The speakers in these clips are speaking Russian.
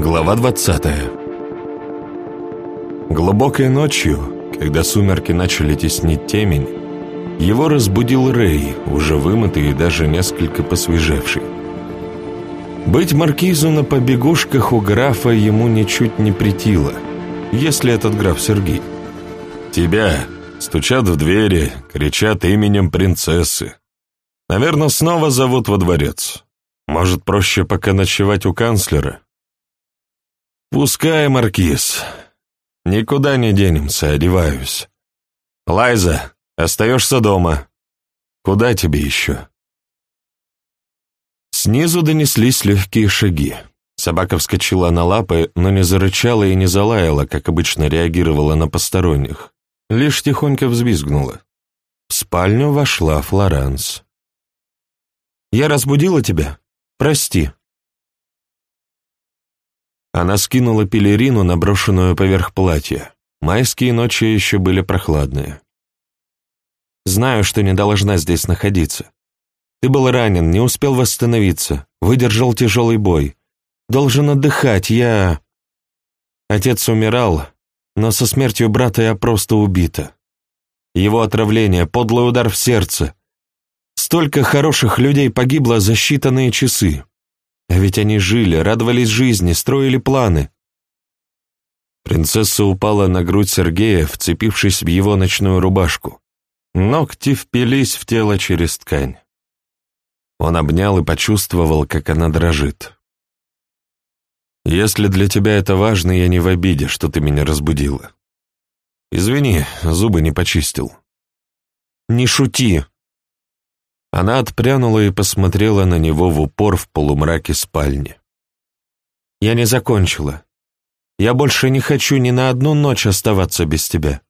Глава 20 Глубокой ночью, когда сумерки начали теснить темень, его разбудил Рэй, уже вымытый и даже несколько посвежевший. Быть маркизу на побегушках у графа ему ничуть не притило, если этот граф Сергей. «Тебя!» — стучат в двери, кричат именем принцессы. Наверное, снова зовут во дворец. Может, проще пока ночевать у канцлера? Пускай, Маркиз. Никуда не денемся, одеваюсь. Лайза, остаешься дома. Куда тебе еще? Снизу донеслись легкие шаги. Собака вскочила на лапы, но не зарычала и не залаяла, как обычно реагировала на посторонних. Лишь тихонько взвизгнула. В спальню вошла Флоранс. «Я разбудила тебя? Прости». Она скинула пелерину, наброшенную поверх платья. Майские ночи еще были прохладные. «Знаю, что не должна здесь находиться. Ты был ранен, не успел восстановиться, выдержал тяжелый бой. Должен отдыхать, я...» Отец умирал, но со смертью брата я просто убита. Его отравление, подлый удар в сердце. Столько хороших людей погибло за считанные часы. А ведь они жили, радовались жизни, строили планы. Принцесса упала на грудь Сергея, вцепившись в его ночную рубашку. Ногти впились в тело через ткань. Он обнял и почувствовал, как она дрожит. «Если для тебя это важно, я не в обиде, что ты меня разбудила. Извини, зубы не почистил». «Не шути!» Она отпрянула и посмотрела на него в упор в полумраке спальни. «Я не закончила. Я больше не хочу ни на одну ночь оставаться без тебя.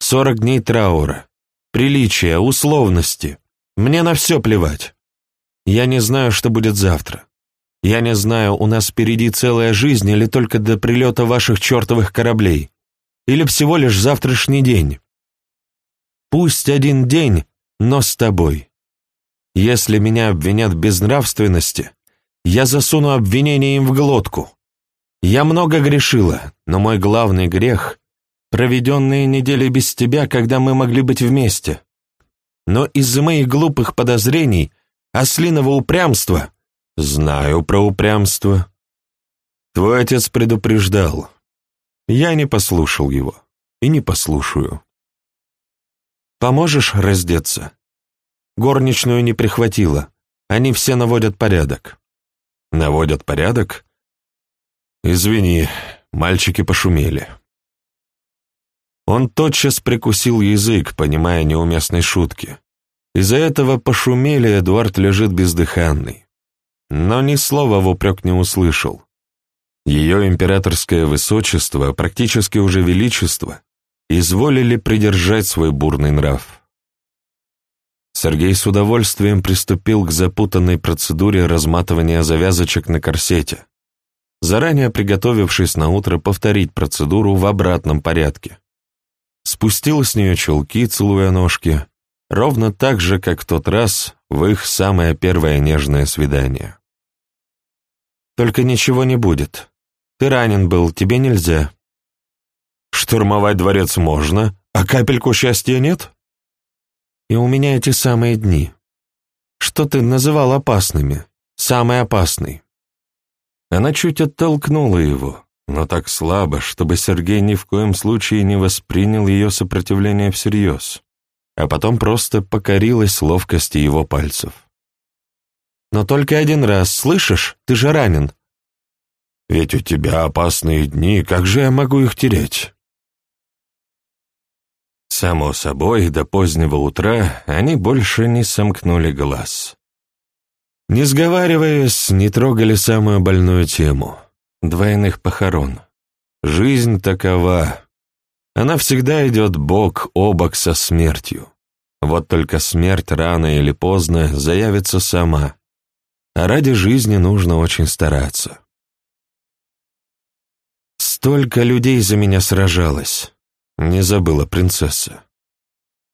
Сорок дней траура, приличия, условности. Мне на все плевать. Я не знаю, что будет завтра. Я не знаю, у нас впереди целая жизнь или только до прилета ваших чертовых кораблей. Или всего лишь завтрашний день. Пусть один день, но с тобой. Если меня обвинят в безнравственности, я засуну обвинение им в глотку. Я много грешила, но мой главный грех — проведенные недели без тебя, когда мы могли быть вместе. Но из-за моих глупых подозрений, ослиного упрямства, знаю про упрямство. Твой отец предупреждал. Я не послушал его и не послушаю. Поможешь раздеться? Горничную не прихватила. Они все наводят порядок. Наводят порядок? Извини, мальчики пошумели. Он тотчас прикусил язык, понимая неуместной шутки. Из-за этого пошумели Эдуард лежит бездыханный. Но ни слова в упрек не услышал. Ее императорское высочество, практически уже величество, изволили придержать свой бурный нрав. Сергей с удовольствием приступил к запутанной процедуре разматывания завязочек на корсете, заранее приготовившись на утро повторить процедуру в обратном порядке. Спустил с нее чулки, целуя ножки, ровно так же, как в тот раз в их самое первое нежное свидание. «Только ничего не будет. Ты ранен был, тебе нельзя». «Штурмовать дворец можно, а капельку счастья нет?» И у меня эти самые дни. Что ты называл опасными? Самый опасный. Она чуть оттолкнула его, но так слабо, чтобы Сергей ни в коем случае не воспринял ее сопротивление всерьез, а потом просто покорилась ловкости его пальцев. «Но только один раз, слышишь? Ты же ранен». «Ведь у тебя опасные дни, как же я могу их терять?» Само собой, до позднего утра они больше не сомкнули глаз. Не сговариваясь, не трогали самую больную тему — двойных похорон. Жизнь такова. Она всегда идет бок о бок со смертью. Вот только смерть рано или поздно заявится сама. А ради жизни нужно очень стараться. Столько людей за меня сражалось. Не забыла принцесса.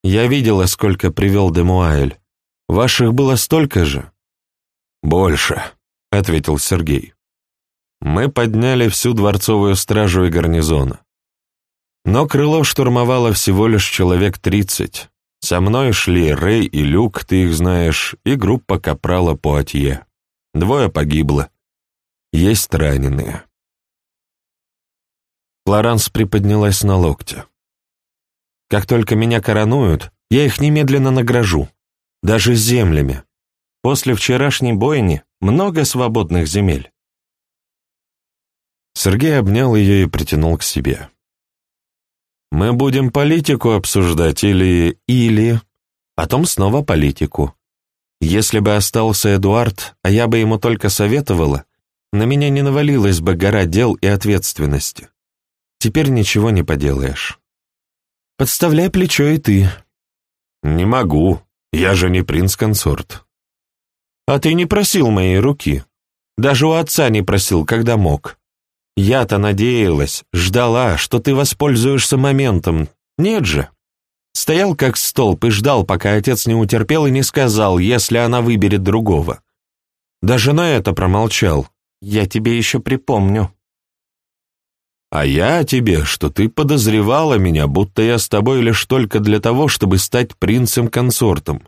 Я видела, сколько привел Демуаэль. Ваших было столько же? Больше, ответил Сергей. мы подняли всю дворцовую стражу и гарнизон. Но крыло штурмовало всего лишь человек тридцать. Со мной шли Рэй и Люк, ты их знаешь, и группа капрала Пуатье. Двое погибло. Есть раненые. Флоранс приподнялась на локте. Как только меня коронуют, я их немедленно награжу. Даже землями. После вчерашней бойни много свободных земель. Сергей обнял ее и притянул к себе. «Мы будем политику обсуждать или... или... Потом снова политику. Если бы остался Эдуард, а я бы ему только советовала, на меня не навалилась бы гора дел и ответственности. Теперь ничего не поделаешь. Подставляй плечо и ты». «Не могу. Я же не принц-консорт». «А ты не просил моей руки. Даже у отца не просил, когда мог. Я-то надеялась, ждала, что ты воспользуешься моментом. Нет же. Стоял как столб и ждал, пока отец не утерпел и не сказал, если она выберет другого. Даже на это промолчал. Я тебе еще припомню. А я тебе, что ты подозревала меня, будто я с тобой лишь только для того, чтобы стать принцем-консортом.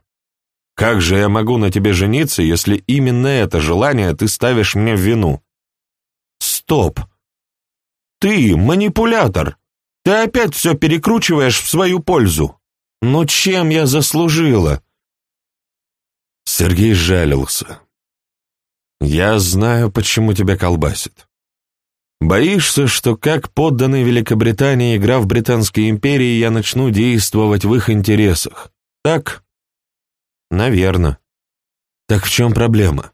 Как же я могу на тебе жениться, если именно это желание ты ставишь мне в вину? Стоп! Ты манипулятор! Ты опять все перекручиваешь в свою пользу! Ну чем я заслужила?» Сергей жалился. «Я знаю, почему тебя колбасит. Боишься, что как подданный Великобритании, игра в Британской империи, я начну действовать в их интересах. Так? Наверно. Так в чем проблема?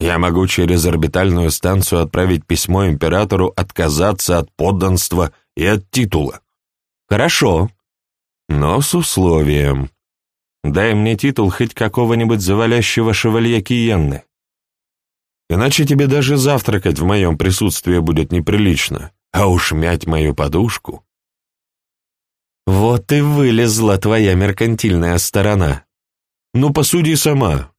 Я могу через орбитальную станцию отправить письмо императору отказаться от подданства и от титула. Хорошо. Но с условием. Дай мне титул хоть какого-нибудь завалящего шевалье Киенны. Иначе тебе даже завтракать в моем присутствии будет неприлично, а уж мять мою подушку. Вот и вылезла твоя меркантильная сторона. Ну, посуди сама.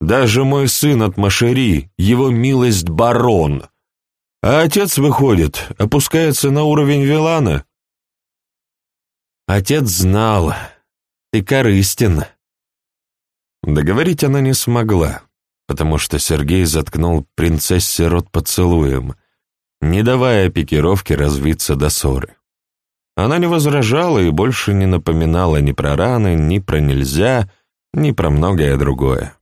Даже мой сын от Машери, его милость барон. А отец, выходит, опускается на уровень Вилана. Отец знал. Ты корыстен. Договорить она не смогла, потому что Сергей заткнул принцессе рот поцелуем, не давая пикировке развиться до ссоры. Она не возражала и больше не напоминала ни про раны, ни про нельзя, ни про многое другое.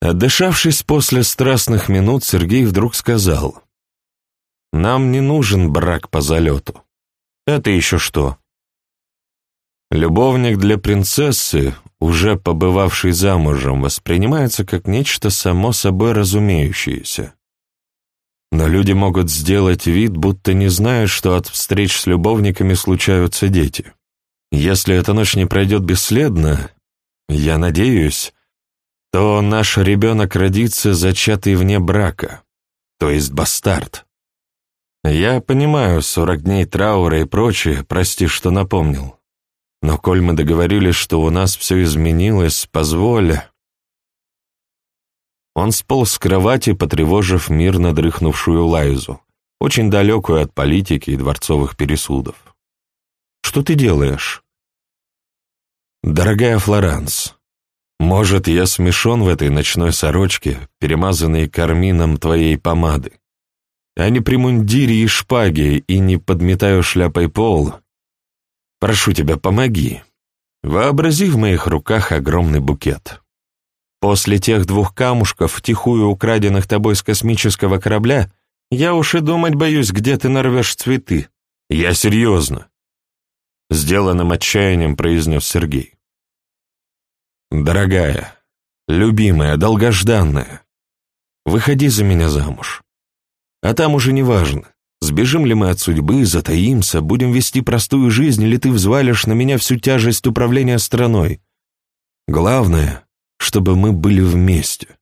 Отдышавшись после страстных минут, Сергей вдруг сказал, «Нам не нужен брак по залету. Это еще что?» Любовник для принцессы, уже побывавший замужем, воспринимается как нечто само собой разумеющееся. Но люди могут сделать вид, будто не знают, что от встреч с любовниками случаются дети. Если эта ночь не пройдет бесследно, я надеюсь, то наш ребенок родится зачатый вне брака, то есть бастард. Я понимаю, сорок дней траура и прочее, прости, что напомнил. Но коль мы договорились, что у нас все изменилось, позволь... Он сполз с кровати, потревожив мирно дрыхнувшую Лайзу, очень далекую от политики и дворцовых пересудов. «Что ты делаешь?» «Дорогая Флоранс, может, я смешон в этой ночной сорочке, перемазанной кармином твоей помады, а не при мундире и шпаге и не подметаю шляпой пол. Прошу тебя, помоги. Вообрази в моих руках огромный букет. После тех двух камушков, тихую украденных тобой с космического корабля, я уж и думать боюсь, где ты нарвешь цветы. Я серьезно. Сделанным отчаянием произнес Сергей. «Дорогая, любимая, долгожданная, выходи за меня замуж. А там уже не важно, сбежим ли мы от судьбы, затаимся, будем вести простую жизнь, или ты взвалишь на меня всю тяжесть управления страной. Главное, чтобы мы были вместе.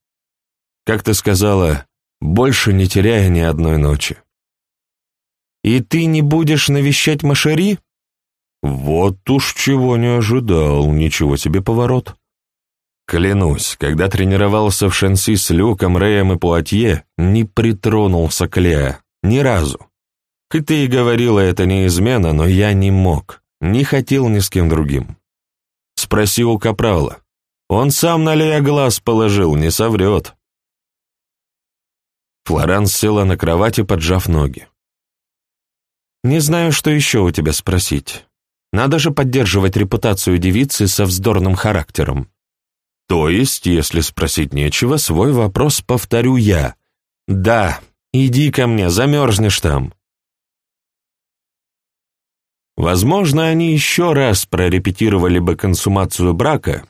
Как ты сказала, больше не теряя ни одной ночи. И ты не будешь навещать Машари? Вот уж чего не ожидал, ничего себе поворот. Клянусь, когда тренировался в Шанси с Люком, Рэем и Пуатье, не притронулся к Леа. Ни разу. Хоть ты и говорила, это не измена, но я не мог. Не хотел ни с кем другим. Спроси у Капрала. Он сам на Лея глаз положил, не соврет. Флоранс села на кровати, поджав ноги. «Не знаю, что еще у тебя спросить. Надо же поддерживать репутацию девицы со вздорным характером. То есть, если спросить нечего, свой вопрос повторю я. Да, иди ко мне, замерзнешь там». Возможно, они еще раз прорепетировали бы консумацию брака,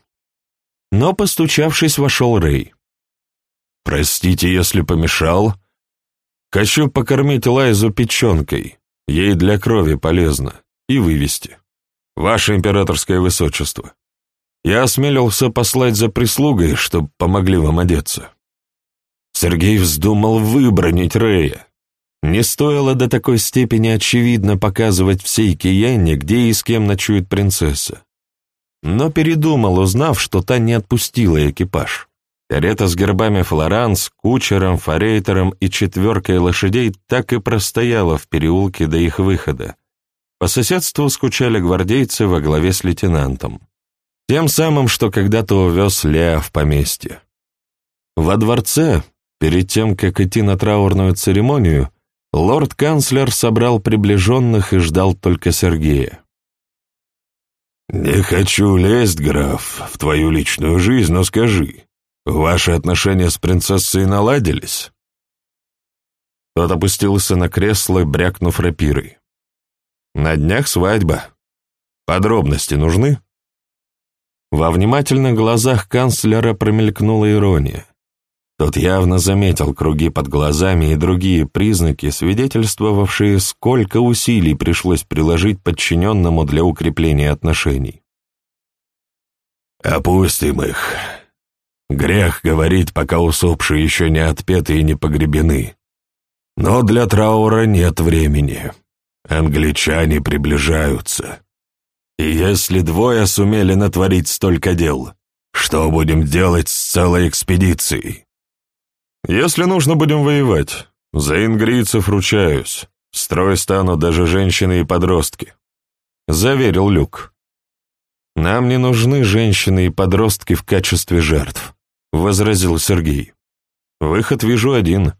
но, постучавшись, вошел Рэй. «Простите, если помешал. Хочу покормить Лайзу печенкой, ей для крови полезно, и вывести. Ваше императорское высочество, я осмелился послать за прислугой, чтобы помогли вам одеться». Сергей вздумал выбронить Рэя. Не стоило до такой степени очевидно показывать всей Киенне, где и с кем ночует принцесса. Но передумал, узнав, что та не отпустила экипаж. Карета с гербами Флоранс, кучером, форейтером и четверкой лошадей так и простояла в переулке до их выхода. По соседству скучали гвардейцы во главе с лейтенантом. Тем самым, что когда-то увез Леа в поместье. Во дворце, перед тем, как идти на траурную церемонию, лорд-канцлер собрал приближенных и ждал только Сергея. «Не хочу лезть, граф, в твою личную жизнь, но скажи, ваши отношения с принцессой наладились?» Тот опустился на кресло, брякнув рапирой. «На днях свадьба. Подробности нужны?» Во внимательных глазах канцлера промелькнула ирония. Тот явно заметил круги под глазами и другие признаки, свидетельствовавшие, сколько усилий пришлось приложить подчиненному для укрепления отношений. «Опустим их. Грех говорить, пока усопшие еще не отпеты и не погребены. Но для траура нет времени. Англичане приближаются. И если двое сумели натворить столько дел, что будем делать с целой экспедицией?» Если нужно, будем воевать. За ингрийцев ручаюсь. В строй станут даже женщины и подростки. Заверил Люк. Нам не нужны женщины и подростки в качестве жертв, возразил Сергей. Выход вижу один.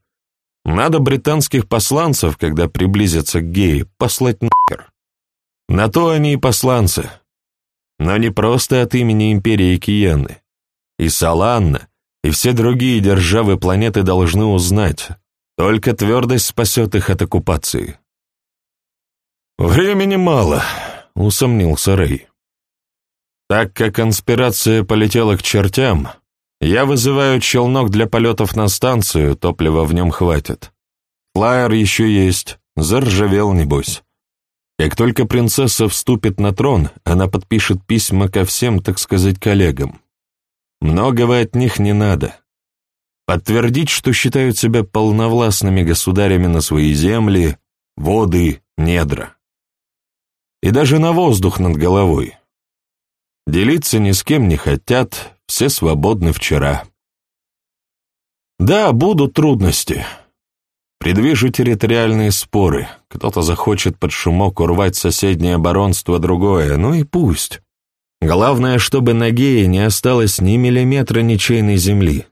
Надо британских посланцев, когда приблизятся к геи, послать нахер. На то они и посланцы. Но не просто от имени империи Киены. И Саланна, и все другие державы планеты должны узнать. Только твердость спасет их от оккупации. «Времени мало», — усомнился Рэй. «Так как конспирация полетела к чертям, я вызываю челнок для полетов на станцию, топлива в нем хватит. Флайер еще есть, заржавел, небось. Как только принцесса вступит на трон, она подпишет письма ко всем, так сказать, коллегам. Многого от них не надо. Подтвердить, что считают себя полновластными государями на свои земли, воды, недра. И даже на воздух над головой. Делиться ни с кем не хотят, все свободны вчера. Да, будут трудности. Предвижу территориальные споры. Кто-то захочет под шумок урвать соседнее баронство другое, ну и пусть. Главное, чтобы на Гее не осталось ни миллиметра ничейной земли,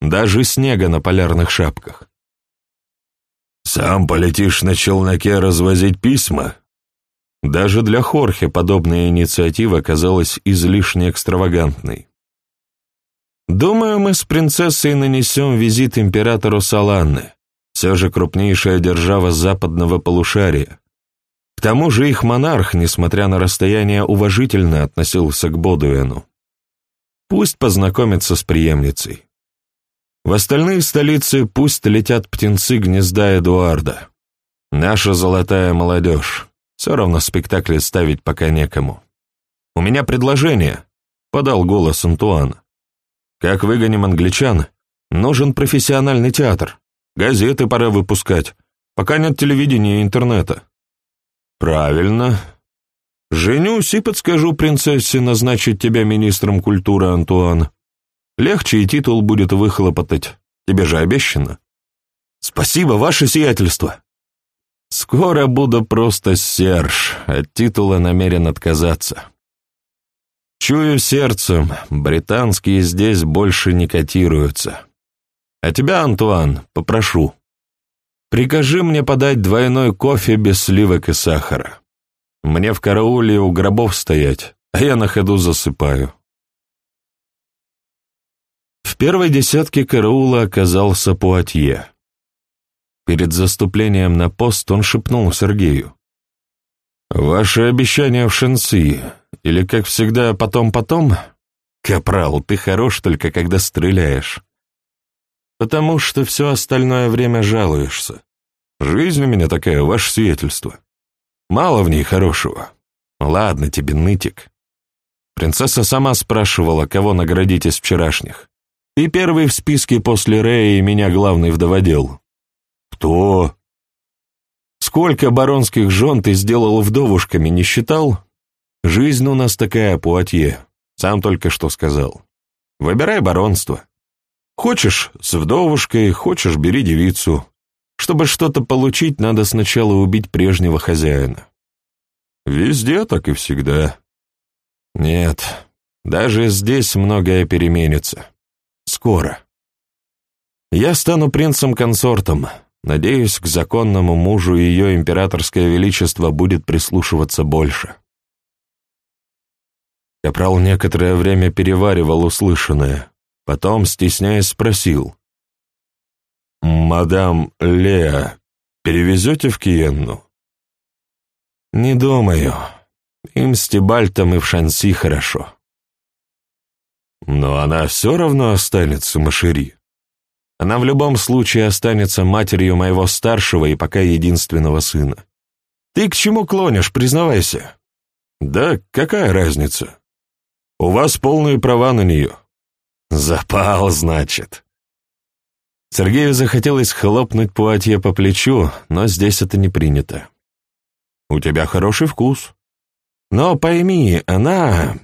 даже снега на полярных шапках. «Сам полетишь на челноке развозить письма?» Даже для Хорхе подобная инициатива казалась излишне экстравагантной. «Думаю, мы с принцессой нанесем визит императору Саланны, все же крупнейшая держава западного полушария, тому же их монарх, несмотря на расстояние, уважительно относился к Бодуэну. Пусть познакомится с преемницей. В остальные столицы пусть летят птенцы гнезда Эдуарда. Наша золотая молодежь. Все равно спектакли ставить пока некому. «У меня предложение», — подал голос Антуан. «Как выгоним англичан, нужен профессиональный театр. Газеты пора выпускать, пока нет телевидения и интернета. «Правильно. Женюсь и подскажу принцессе назначить тебя министром культуры, Антуан. Легче и титул будет выхлопотать. Тебе же обещано. Спасибо, ваше сиятельство. Скоро буду просто Серж, от титула намерен отказаться. Чую сердцем, британские здесь больше не котируются. А тебя, Антуан, попрошу. Прикажи мне подать двойной кофе без сливок и сахара. Мне в карауле у гробов стоять, а я на ходу засыпаю. В первой десятке караула оказался Пуатье. Перед заступлением на пост он шепнул Сергею. «Ваше обещание в Шенси, или, как всегда, потом-потом? Капрал, ты хорош только, когда стреляешь. Потому что все остальное время жалуешься. Жизнь у меня такая, ваше свидетельство. Мало в ней хорошего. Ладно тебе, нытик. Принцесса сама спрашивала, кого наградить из вчерашних. Ты первый в списке после Рэя и меня главный вдоводел. Кто? Сколько баронских жен ты сделал вдовушками, не считал? Жизнь у нас такая, Пуатье. Сам только что сказал. Выбирай баронство. Хочешь с вдовушкой, хочешь бери девицу. Чтобы что-то получить, надо сначала убить прежнего хозяина. Везде так и всегда. Нет, даже здесь многое переменится. Скоро. Я стану принцем-консортом. Надеюсь, к законному мужу ее императорское величество будет прислушиваться больше. Капрал некоторое время переваривал услышанное, потом, стесняясь, спросил. «Мадам Леа, перевезете в Киенну?» «Не думаю. Им с Тибальтом и в Шанси хорошо». «Но она все равно останется Машери. Она в любом случае останется матерью моего старшего и пока единственного сына. Ты к чему клонишь, признавайся?» «Да какая разница? У вас полные права на нее». «Запал, значит», Сергею захотелось хлопнуть Пуатье по плечу, но здесь это не принято. «У тебя хороший вкус. Но пойми, она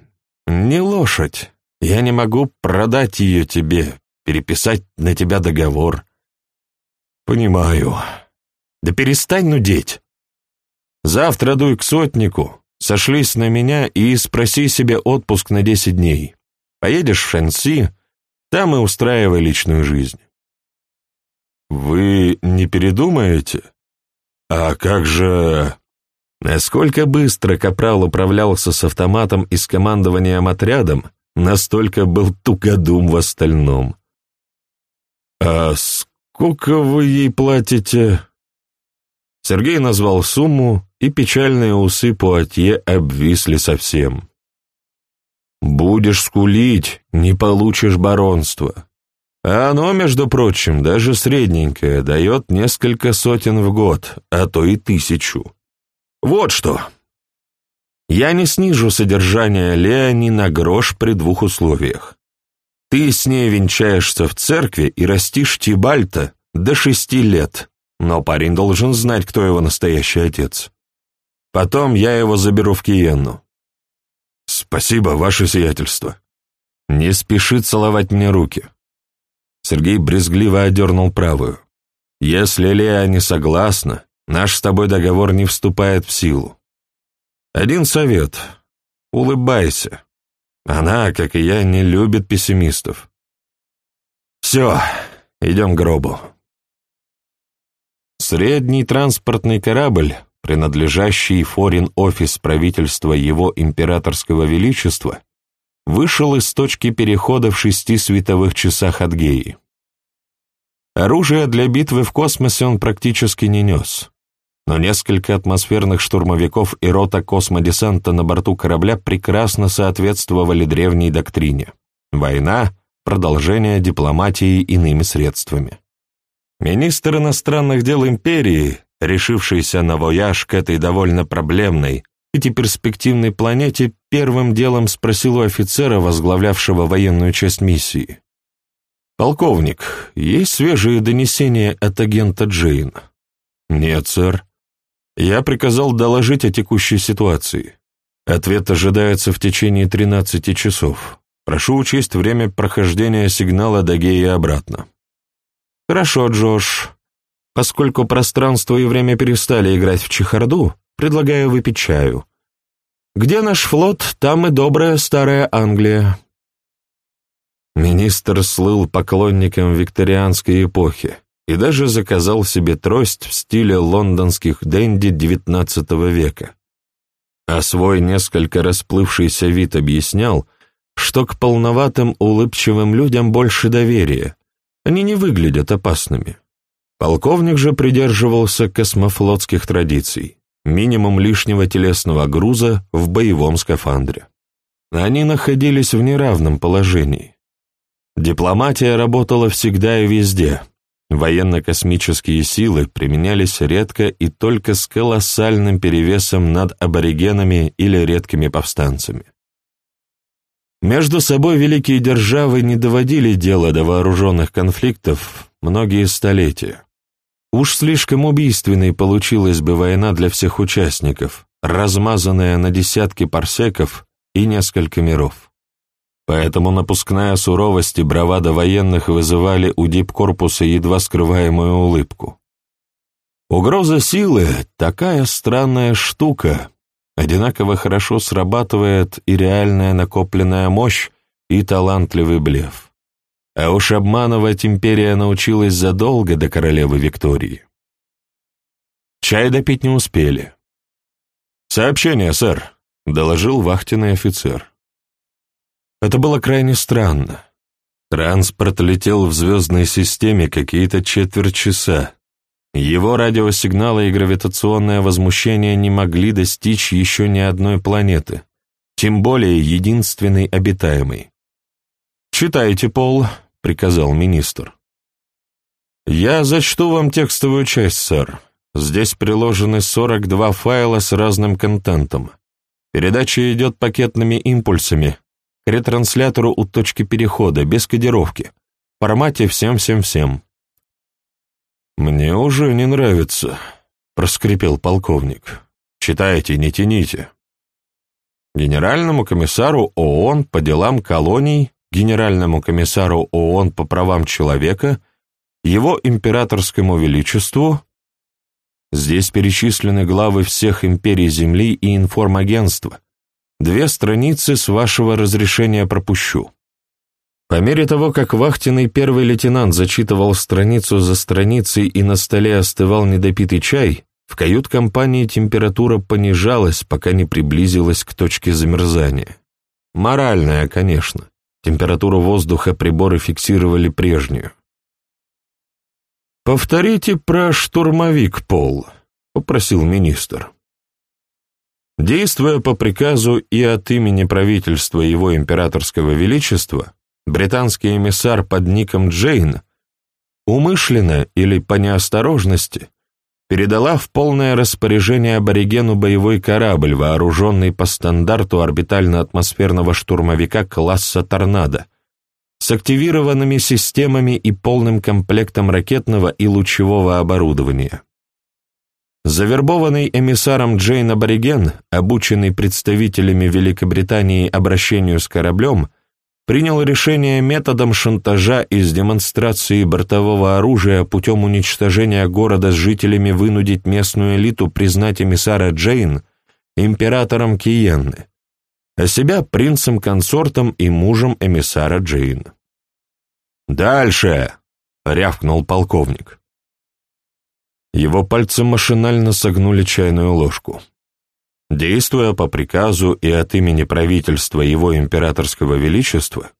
не лошадь. Я не могу продать ее тебе, переписать на тебя договор». «Понимаю. Да перестань нудеть. Завтра дуй к сотнику, сошлись на меня и спроси себе отпуск на десять дней. Поедешь в Шанси, там и устраивай личную жизнь». «Вы не передумаете? А как же...» Насколько быстро Капрал управлялся с автоматом и с командованием отрядом, настолько был тугодум в остальном. «А сколько вы ей платите?» Сергей назвал сумму, и печальные усы Пуатье обвисли совсем. «Будешь скулить, не получишь баронства. А оно, между прочим, даже средненькое, дает несколько сотен в год, а то и тысячу. Вот что. Я не снижу содержание Леони на грош при двух условиях. Ты с ней венчаешься в церкви и растишь Тибальта до шести лет, но парень должен знать, кто его настоящий отец. Потом я его заберу в Киенну. Спасибо, ваше сиятельство. Не спеши целовать мне руки. Сергей брезгливо одернул правую. «Если Лея не согласна, наш с тобой договор не вступает в силу. Один совет. Улыбайся. Она, как и я, не любит пессимистов. Все, идем к гробу». Средний транспортный корабль, принадлежащий форин-офис правительства его императорского величества, вышел из точки перехода в шести световых часах от Геи. Оружие для битвы в космосе он практически не нес, но несколько атмосферных штурмовиков и рота космодесанта на борту корабля прекрасно соответствовали древней доктрине. Война — продолжение дипломатии иными средствами. Министр иностранных дел империи, решившийся на вояж к этой довольно проблемной, этой перспективной планете первым делом спросил у офицера, возглавлявшего военную часть миссии. «Полковник, есть свежие донесения от агента Джейн?» «Нет, сэр. Я приказал доложить о текущей ситуации. Ответ ожидается в течение 13 часов. Прошу учесть время прохождения сигнала до Геи обратно». «Хорошо, Джош. Поскольку пространство и время перестали играть в чехарду, предлагаю выпить чаю. Где наш флот, там и добрая старая Англия». Министр слыл поклонником викторианской эпохи и даже заказал себе трость в стиле лондонских денди XIX века. А свой несколько расплывшийся вид объяснял, что к полноватым улыбчивым людям больше доверия, они не выглядят опасными. Полковник же придерживался космофлотских традиций, минимум лишнего телесного груза в боевом скафандре. Они находились в неравном положении. Дипломатия работала всегда и везде. Военно-космические силы применялись редко и только с колоссальным перевесом над аборигенами или редкими повстанцами. Между собой великие державы не доводили дело до вооруженных конфликтов многие столетия. Уж слишком убийственной получилась бы война для всех участников, размазанная на десятки парсеков и несколько миров. Поэтому напускная суровость и бравада военных вызывали у дипкорпуса едва скрываемую улыбку. Угроза силы — такая странная штука, одинаково хорошо срабатывает и реальная накопленная мощь, и талантливый блеф. А уж обманывать империя научилась задолго до королевы Виктории. Чай допить не успели. «Сообщение, сэр», — доложил вахтенный офицер. Это было крайне странно. Транспорт летел в звездной системе какие-то четверть часа. Его радиосигналы и гравитационное возмущение не могли достичь еще ни одной планеты, тем более единственной обитаемой. «Читайте, Пол», — приказал министр. «Я зачту вам текстовую часть, сэр. Здесь приложены 42 файла с разным контентом. Передача идет пакетными импульсами, к ретранслятору у точки перехода, без кодировки, в формате всем-всем-всем. «Мне уже не нравится», — проскрипел полковник. «Читайте, не тяните». Генеральному комиссару ООН по делам колоний, Генеральному комиссару ООН по правам человека, его императорскому величеству, здесь перечислены главы всех империй Земли и информагентства, Две страницы с вашего разрешения пропущу. По мере того, как вахтенный первый лейтенант зачитывал страницу за страницей и на столе остывал недопитый чай, в кают-компании температура понижалась, пока не приблизилась к точке замерзания. Моральная, конечно. Температуру воздуха приборы фиксировали прежнюю. «Повторите про штурмовик, Пол», — попросил министр. Действуя по приказу и от имени правительства его императорского величества, британский эмиссар под ником Джейн умышленно или по неосторожности передала в полное распоряжение аборигену боевой корабль, вооруженный по стандарту орбитально-атмосферного штурмовика класса «Торнадо», с активированными системами и полным комплектом ракетного и лучевого оборудования. Завербованный эмиссаром Джейн Абориген, обученный представителями Великобритании обращению с кораблем, принял решение методом шантажа и с демонстрацией бортового оружия путем уничтожения города с жителями вынудить местную элиту признать эмиссара Джейн императором Киенны, а себя принцем-консортом и мужем эмиссара Джейн. «Дальше!» — рявкнул полковник. Его пальцы машинально согнули чайную ложку. Действуя по приказу и от имени правительства его императорского величества,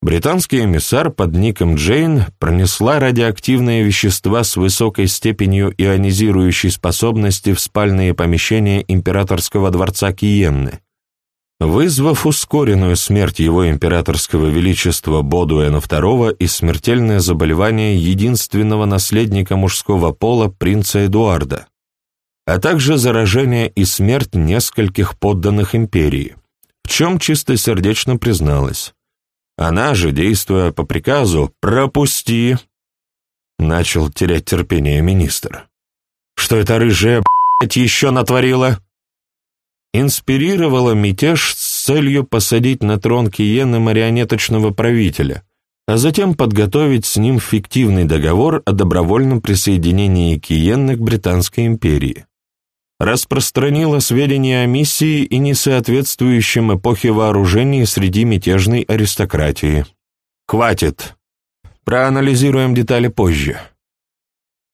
британский эмиссар под ником Джейн пронесла радиоактивные вещества с высокой степенью ионизирующей способности в спальные помещения императорского дворца Киенны, вызвав ускоренную смерть его императорского величества Бодуэна II и смертельное заболевание единственного наследника мужского пола принца Эдуарда, а также заражение и смерть нескольких подданных империи, в чем чистосердечно призналась. Она же, действуя по приказу «пропусти», начал терять терпение министр. «Что это рыжая, блядь, еще натворила?» инспирировала мятеж с целью посадить на трон Киены марионеточного правителя, а затем подготовить с ним фиктивный договор о добровольном присоединении Киены к Британской империи. Распространила сведения о миссии и несоответствующем эпохе вооружений среди мятежной аристократии. Хватит. Проанализируем детали позже.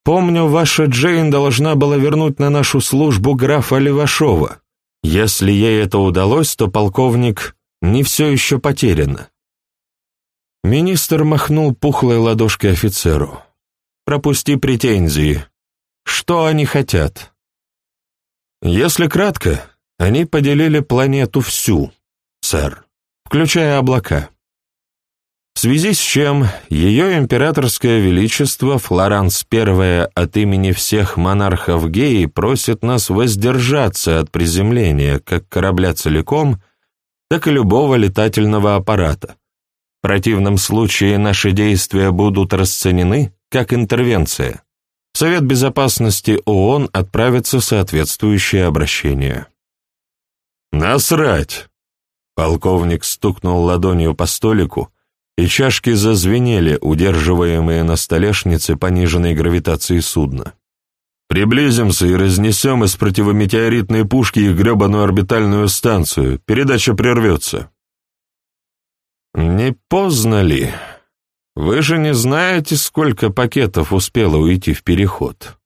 Помню, ваша Джейн должна была вернуть на нашу службу графа Левашова. Если ей это удалось, то полковник не все еще потеряно. Министр махнул пухлой ладошкой офицеру. «Пропусти претензии. Что они хотят?» Если кратко, они поделили планету всю, сэр, включая облака. В связи с чем ее императорское величество Флоранс I от имени всех монархов Геи просит нас воздержаться от приземления как корабля целиком, так и любого летательного аппарата, в противном случае наши действия будут расценены как интервенция. В Совет Безопасности ООН отправится соответствующее обращение. «Насрать!» Полковник стукнул ладонью по столику, и чашки зазвенели, удерживаемые на столешнице пониженной гравитации судна. «Приблизимся и разнесем из противометеоритной пушки их гребаную орбитальную станцию. Передача прервется». «Не поздно ли? Вы же не знаете, сколько пакетов успело уйти в переход.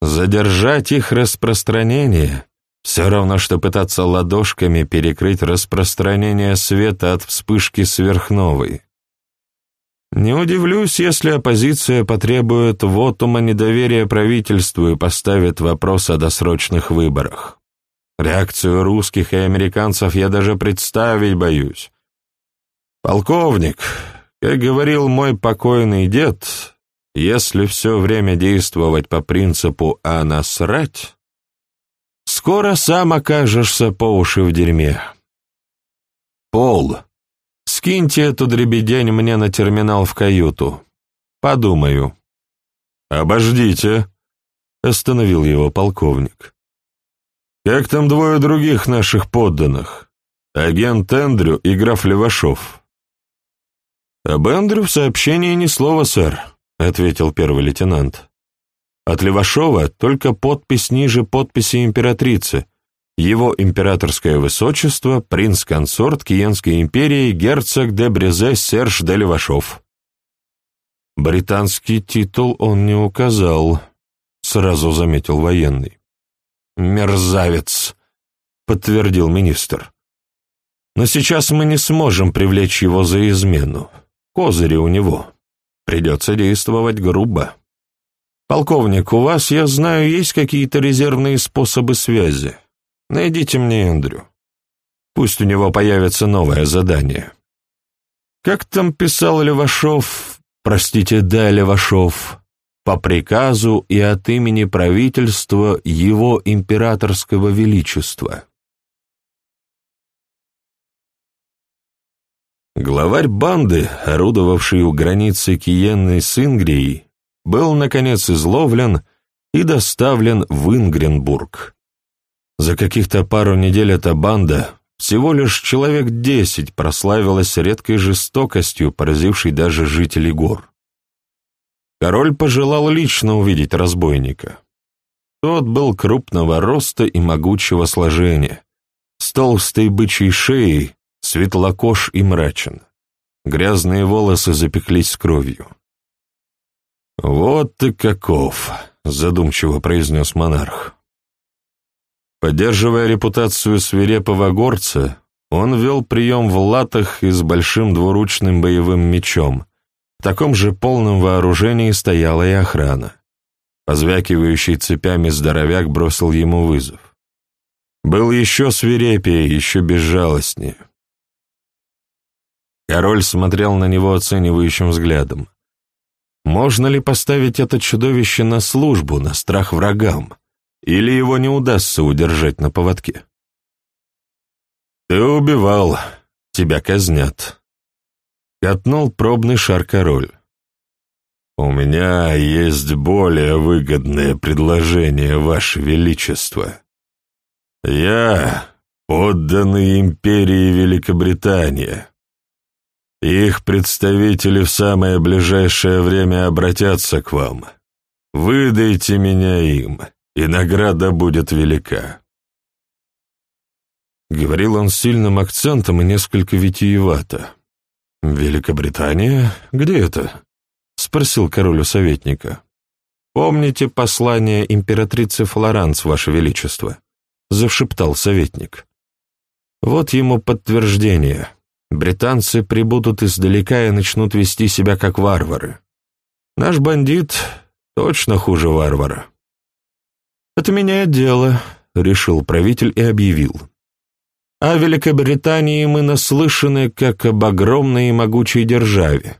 Задержать их распространение — все равно, что пытаться ладошками перекрыть распространение света от вспышки сверхновой. Не удивлюсь, если оппозиция потребует вотума недоверия правительству и поставит вопрос о досрочных выборах. Реакцию русских и американцев я даже представить боюсь. «Полковник, как говорил мой покойный дед, если все время действовать по принципу «а насрать», скоро сам окажешься по уши в дерьме. Пол, скиньте эту дребедень мне на терминал в каюту. Подумаю. «Обождите», — остановил его полковник. «Как там двое других наших подданных? Агент Эндрю и граф Левашов?» «Об Эндрю в сообщении ни слова, сэр», — ответил первый лейтенант. «От Левашова только подпись ниже подписи императрицы. Его императорское высочество, принц-консорт Киенской империи, герцог де Брезе Серж де Левашов». «Британский титул он не указал», — сразу заметил военный. «Мерзавец», — подтвердил министр. «Но сейчас мы не сможем привлечь его за измену. Козыри у него. Придется действовать грубо. Полковник, у вас, я знаю, есть какие-то резервные способы связи. Найдите мне Эндрю. Пусть у него появится новое задание. Как там писал Левашов, простите, да, Левашов, по приказу и от имени правительства его императорского величества. Главарь банды, орудовавший у границы Киенны с Ингрией, был, наконец, изловлен и доставлен в Ингренбург. За каких-то пару недель эта банда, всего лишь человек десять, прославилась редкой жестокостью, поразившей даже жителей гор. Король пожелал лично увидеть разбойника. Тот был крупного роста и могучего сложения, с толстой бычьей шеей, светлокож и мрачен. Грязные волосы запеклись кровью. «Вот ты каков», — задумчиво произнес монарх. Поддерживая репутацию свирепого горца, он вел прием в латах и с большим двуручным боевым мечом. В таком же полном вооружении стояла и охрана. Позвякивающий цепями здоровяк бросил ему вызов. Был еще свирепее, еще безжалостнее. Король смотрел на него оценивающим взглядом. Можно ли поставить это чудовище на службу, на страх врагам, или его не удастся удержать на поводке? «Ты убивал, тебя казнят», — катнул пробный шар король. «У меня есть более выгодное предложение, Ваше Величество. Я подданные империи Великобритания. Их представители в самое ближайшее время обратятся к вам. Выдайте меня им, и награда будет велика. Говорил он с сильным акцентом и несколько витиевато. «Великобритания? Где это?» — спросил король у советника. «Помните послание императрицы Флоранс, Ваше Величество?» — зашептал советник. «Вот ему подтверждение. Британцы прибудут издалека и начнут вести себя как варвары. Наш бандит точно хуже варвара». «Это меняет дело», — решил правитель и объявил. О Великобритании мы наслышаны как об огромной и могучей державе.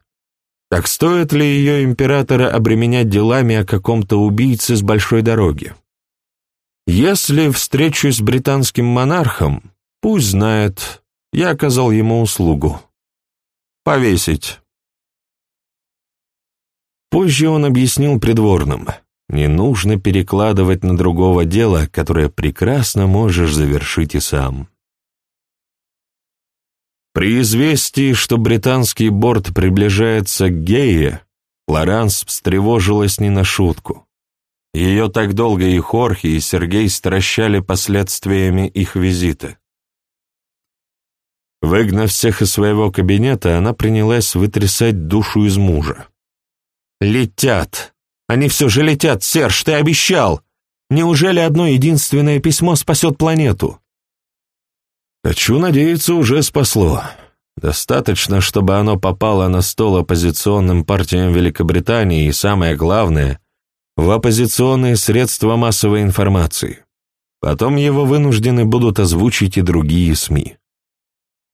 Так стоит ли ее императора обременять делами о каком-то убийце с большой дороги? Если встречусь с британским монархом, пусть знает, я оказал ему услугу. Повесить. Позже он объяснил придворным, не нужно перекладывать на другого дело, которое прекрасно можешь завершить и сам. При известии, что британский борт приближается к Гее, Лоранс встревожилась не на шутку. Ее так долго и Хорхе, и Сергей стращали последствиями их визита. Выгнав всех из своего кабинета, она принялась вытрясать душу из мужа. «Летят! Они все же летят, Серж, ты обещал! Неужели одно единственное письмо спасет планету?» Хочу надеяться, уже спасло. Достаточно, чтобы оно попало на стол оппозиционным партиям Великобритании и, самое главное, в оппозиционные средства массовой информации. Потом его вынуждены будут озвучить и другие СМИ.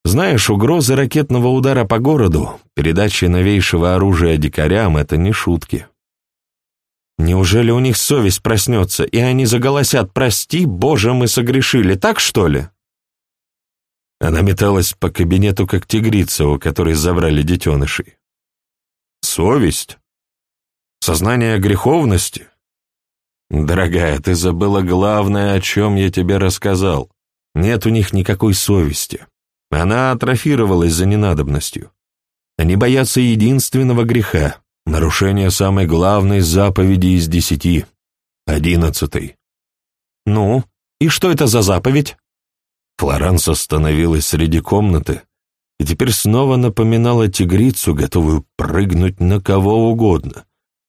Знаешь, угроза ракетного удара по городу, передачи новейшего оружия дикарям — это не шутки. Неужели у них совесть проснется, и они заголосят «Прости, Боже, мы согрешили», так что ли? Она металась по кабинету, как тигрица, у которой забрали детенышей. Совесть? Сознание греховности? Дорогая, ты забыла главное, о чем я тебе рассказал. Нет у них никакой совести. Она атрофировалась за ненадобностью. Они боятся единственного греха — нарушения самой главной заповеди из десяти, одиннадцатой. Ну, и что это за заповедь? Флоранс остановилась среди комнаты и теперь снова напоминала тигрицу, готовую прыгнуть на кого угодно,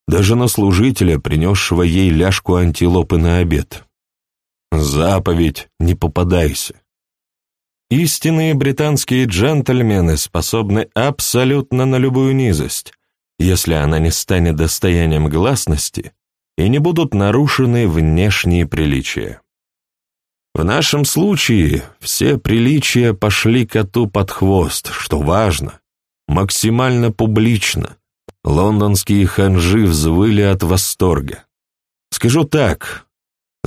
даже на служителя, принесшего ей ляжку антилопы на обед. Заповедь «Не попадайся». Истинные британские джентльмены способны абсолютно на любую низость, если она не станет достоянием гласности и не будут нарушены внешние приличия. В нашем случае все приличия пошли коту под хвост, что важно, максимально публично. Лондонские ханжи взвыли от восторга. Скажу так,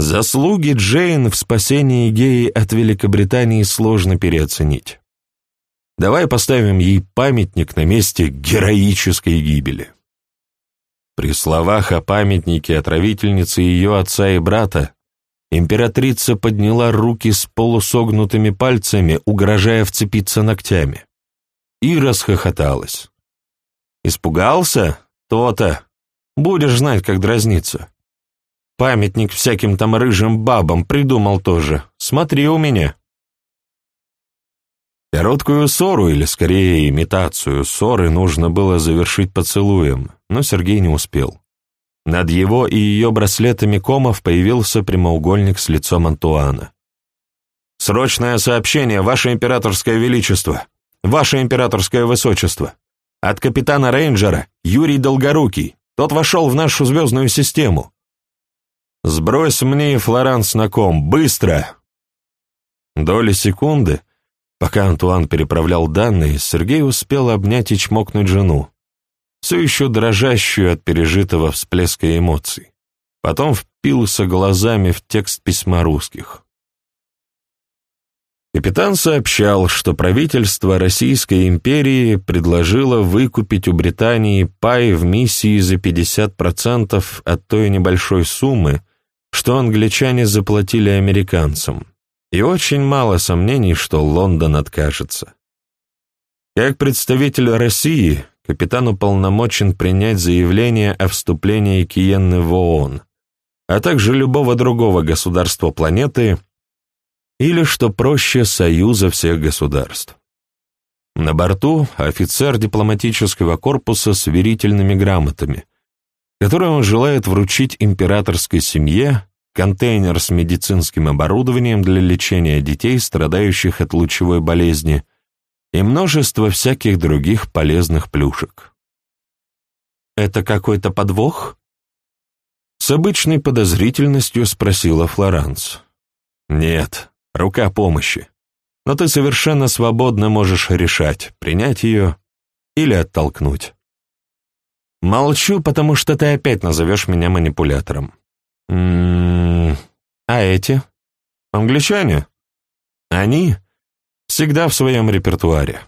заслуги Джейн в спасении геи от Великобритании сложно переоценить. Давай поставим ей памятник на месте героической гибели. При словах о памятнике отравительницы ее отца и брата Императрица подняла руки с полусогнутыми пальцами, угрожая вцепиться ногтями. И расхохоталась. «Испугался? То-то. Будешь знать, как дразниться. Памятник всяким там рыжим бабам придумал тоже. Смотри у меня». Короткую ссору, или скорее имитацию ссоры, нужно было завершить поцелуем, но Сергей не успел. Над его и ее браслетами комов появился прямоугольник с лицом Антуана. «Срочное сообщение, Ваше Императорское Величество! Ваше Императорское Высочество! От капитана Рейнджера Юрий Долгорукий. Тот вошел в нашу звездную систему. Сбрось мне и Флоранс на ком, быстро!» Доли секунды, пока Антуан переправлял данные, Сергей успел обнять и чмокнуть жену все еще дрожащую от пережитого всплеска эмоций. Потом впился глазами в текст письма русских. Капитан сообщал, что правительство Российской империи предложило выкупить у Британии пай в миссии за 50% от той небольшой суммы, что англичане заплатили американцам. и очень мало сомнений, что Лондон откажется. Как представитель России, капитан уполномочен принять заявление о вступлении Киенны в ООН, а также любого другого государства планеты или, что проще, союза всех государств. На борту офицер дипломатического корпуса с верительными грамотами, которые он желает вручить императорской семье, контейнер с медицинским оборудованием для лечения детей, страдающих от лучевой болезни, и множество всяких других полезных плюшек. «Это какой-то подвох?» С обычной подозрительностью спросила Флоранс. «Нет, рука помощи. Но ты совершенно свободно можешь решать, принять ее или оттолкнуть». «Молчу, потому что ты опять назовешь меня манипулятором». «М -м, а эти? Англичане? Они всегда в своем репертуаре.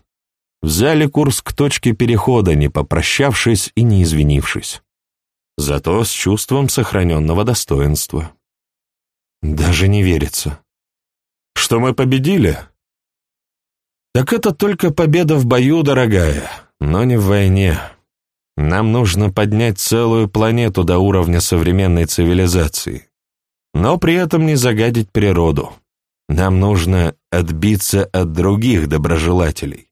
Взяли курс к точке перехода, не попрощавшись и не извинившись зато с чувством сохраненного достоинства. Даже не верится. Что мы победили? Так это только победа в бою, дорогая, но не в войне. Нам нужно поднять целую планету до уровня современной цивилизации, но при этом не загадить природу. Нам нужно отбиться от других доброжелателей.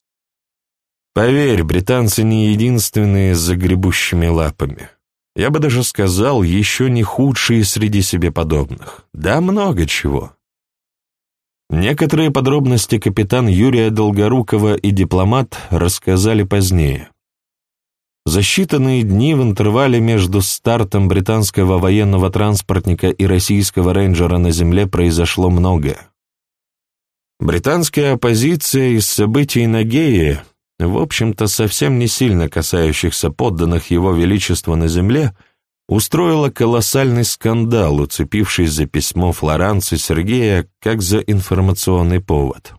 Поверь, британцы не единственные с загребущими лапами. Я бы даже сказал, еще не худшие среди себе подобных. Да много чего. Некоторые подробности капитан Юрия Долгорукова и дипломат рассказали позднее. За считанные дни в интервале между стартом британского военного транспортника и российского рейнджера на земле произошло многое. Британская оппозиция из событий на Гее в общем-то совсем не сильно касающихся подданных его величества на земле, устроила колоссальный скандал, уцепившись за письмо Флоранции Сергея как за информационный повод.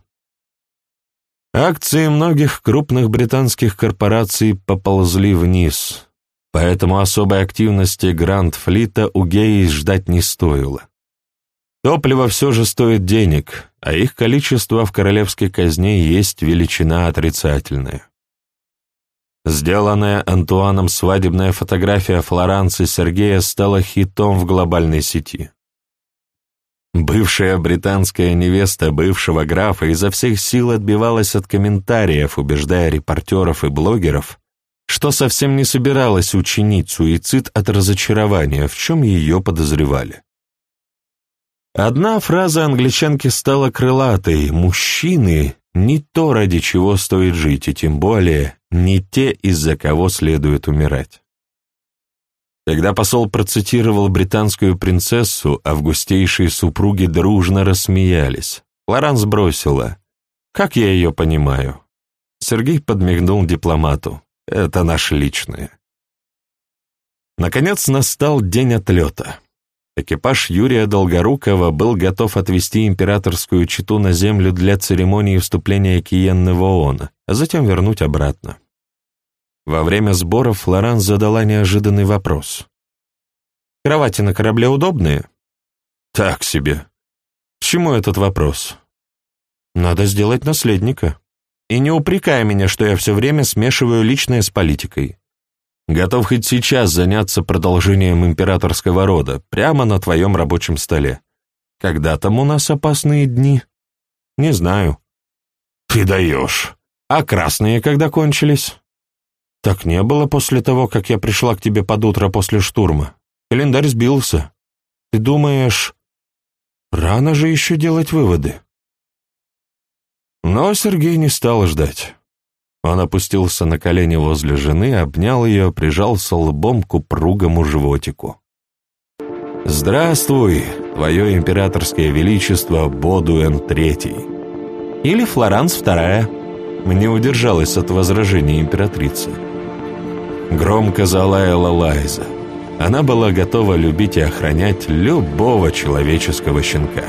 Акции многих крупных британских корпораций поползли вниз, поэтому особой активности Гранд-флита у Геи ждать не стоило. Топливо все же стоит денег, а их количество в королевской казне есть величина отрицательная. Сделанная Антуаном свадебная фотография Флоранции Сергея стала хитом в глобальной сети. Бывшая британская невеста бывшего графа изо всех сил отбивалась от комментариев, убеждая репортеров и блогеров, что совсем не собиралась учинить суицид от разочарования, в чем ее подозревали. Одна фраза англичанки стала крылатой «Мужчины — не то, ради чего стоит жить, и тем более не те, из-за кого следует умирать». Когда посол процитировал британскую принцессу, августейшие супруги дружно рассмеялись. Лоранс бросила. «Как я ее понимаю?» Сергей подмигнул дипломату. «Это наше личное». Наконец настал день отлета. Экипаж Юрия Долгорукова был готов отвезти императорскую читу на землю для церемонии вступления Киенны в ООН, а затем вернуть обратно. Во время сборов Флоранс задала неожиданный вопрос. «Кровати на корабле удобные?» «Так себе. К чему этот вопрос?» «Надо сделать наследника. И не упрекай меня, что я все время смешиваю личное с политикой. Готов хоть сейчас заняться продолжением императорского рода, прямо на твоем рабочем столе. Когда там у нас опасные дни? Не знаю. Ты даешь. А красные когда кончились? Так не было после того, как я пришла к тебе под утро после штурма. Календарь сбился. Ты думаешь, рано же еще делать выводы? Но Сергей не стал ждать. Он опустился на колени возле жены, обнял ее, прижался лбом к упругому животику. «Здравствуй, твое императорское величество Бодуэн Третий!» «Или Флоранс Вторая!» Не удержалась от возражений императрицы. Громко залаяла Лайза. Она была готова любить и охранять любого человеческого щенка.